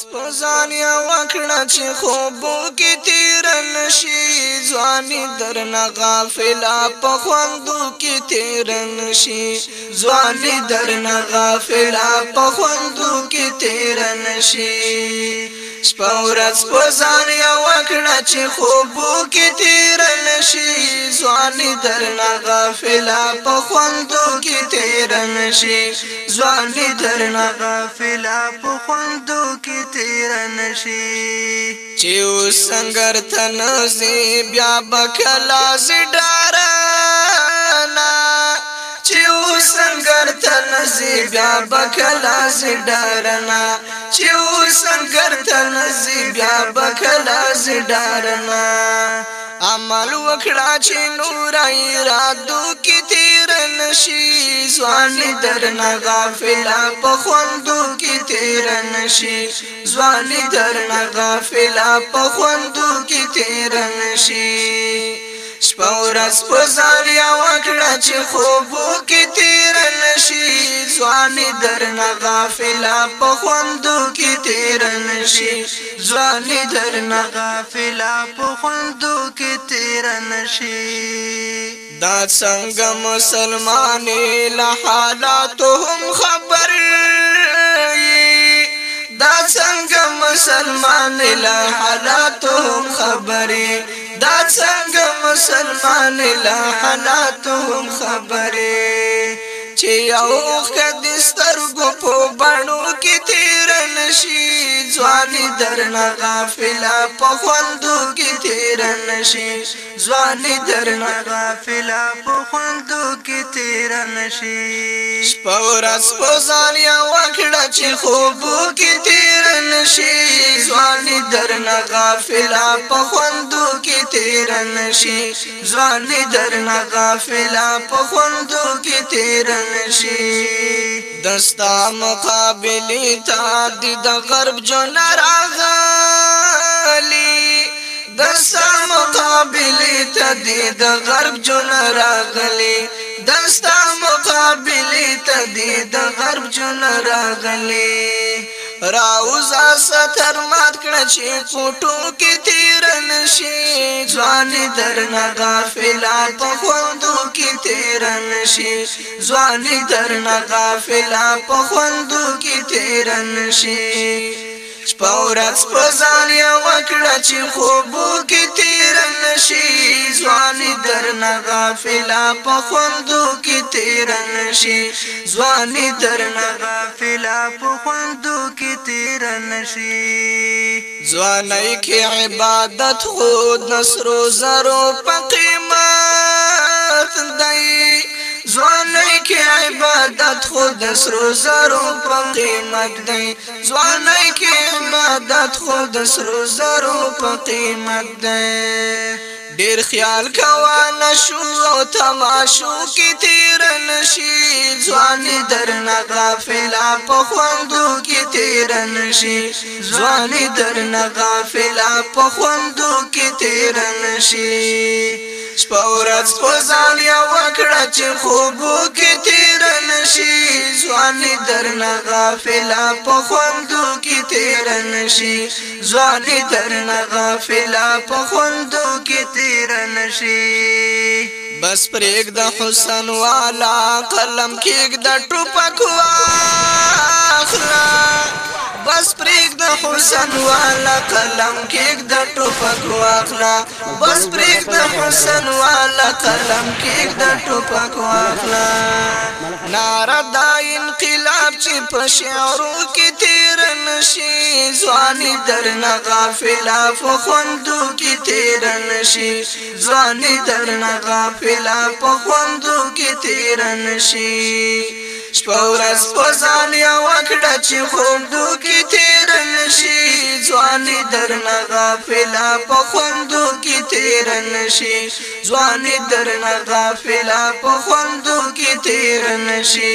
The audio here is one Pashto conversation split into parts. سپزان یا وکړه چې خوبو کې تیر نشي ځواني درنه غافلا په خوندو کې تیر نشي ځواني درنه غافلا په خوندو کې تیر نشي سپورس پزان یا چې خوبو کې تیر نشي ځواني درنا غافلا په خوندو کې تیر نشي ځواني درنا غافلا په خوندو کې تیر نشي چې وسنګر تنه بیا بکلا زی ډاره نزی بیا بکلا زی ڈارنا چیو سنگر تا نزی بیا بکلا زی ڈارنا عمل وکړه چې نور ارادو کې تیر نشي ځوان درنا غافل په خوندو کې تیر نشي ځوان درنا غافل په خوندو کې تیر نشي شپه ورځ گزاریا وکړه چې خوبو کې تیر نشي ځوان درنه غافلا په خوندو کې تیر نشي ځوان درنه غافلا په خوندو کې تیر نشي دا څنګه مسلمان له حالاتهم خبر دا څنګه مسلمان له حالاتهم خبرې دا څنګه مسلمان لا حالاتهم خبره چې یو خد سترګو په بڼو کې تیر نشي ځواني درنا غافلا په خوندو کې تیر نشي ځواني درنا غافلا په خوندو کې تیر نشي سپور اس په ځان یا وکړه چې خوبو کې تیر نشي زوانی درنا غافلا په خوندو کې تیر نشي زوانی درنا غافلا په خوندو کې تیر نشي دستا مقابلی تا د غرب جو نراغلی دستا مقابلی تا د غرب جو نراغلی دستا مقابلی تا د غرب جو نراغلی راوزا ستر مات کړه چې کوټو کې تیر نشي ځوان درنا غافلا په خوندو کې تیر نشي ځوان درنا غافلا په خوندو کې تیر نشي پورس پزان یا وکړه چې خوبو کې تیر نشي ځوان در نه غافلا په خوندو کې تیر نشي ځوان در نه غافلا په خوندو کې تیر نشي ځواني کې عبادت خو نصر و زرو په قیمت دی ځواني کې د سرو زرو په قیمت دی ځواني کې عبادت خو د سرو زرو په قیمت دی ډیر خیال کوا نشو او تماشو کی تیر نشي ځوان درنا غافل په خوندو کی تیر نشي ځوان درنا غافل په خوندو کی تیر نشي سپورات په ځان یا وکړه چې خوبو کی تیر نشي ځواني درنه غافلا په خوندو کې تیر نشي ځواني درنه غافلا په خوندو کې تیر نشي بس پرېګ د حسن والا قلم کېګ د ټوپک واخلا بس پریک د حسن والا قلم کېک د ټوپک واخلا بس پریک د حسن والا قلم کېک د ټوپک واخلا ناره د انقلاب چې په شعرو کې تیر نشي ځواني درنه غافلا په خوندو کې تیر نشي ځواني درنه غافلا په خوندو کې تیر نشي شپورس پزان یا وکړه چې خوب دو کې تیر نشي ځواني درنه غافلا په خوندو کې تیر نشي ځواني درنه غافلا په خوندو کې تیر نشي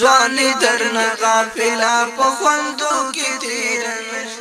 ځواني درنه غافلا په خوندو کې تیر نشي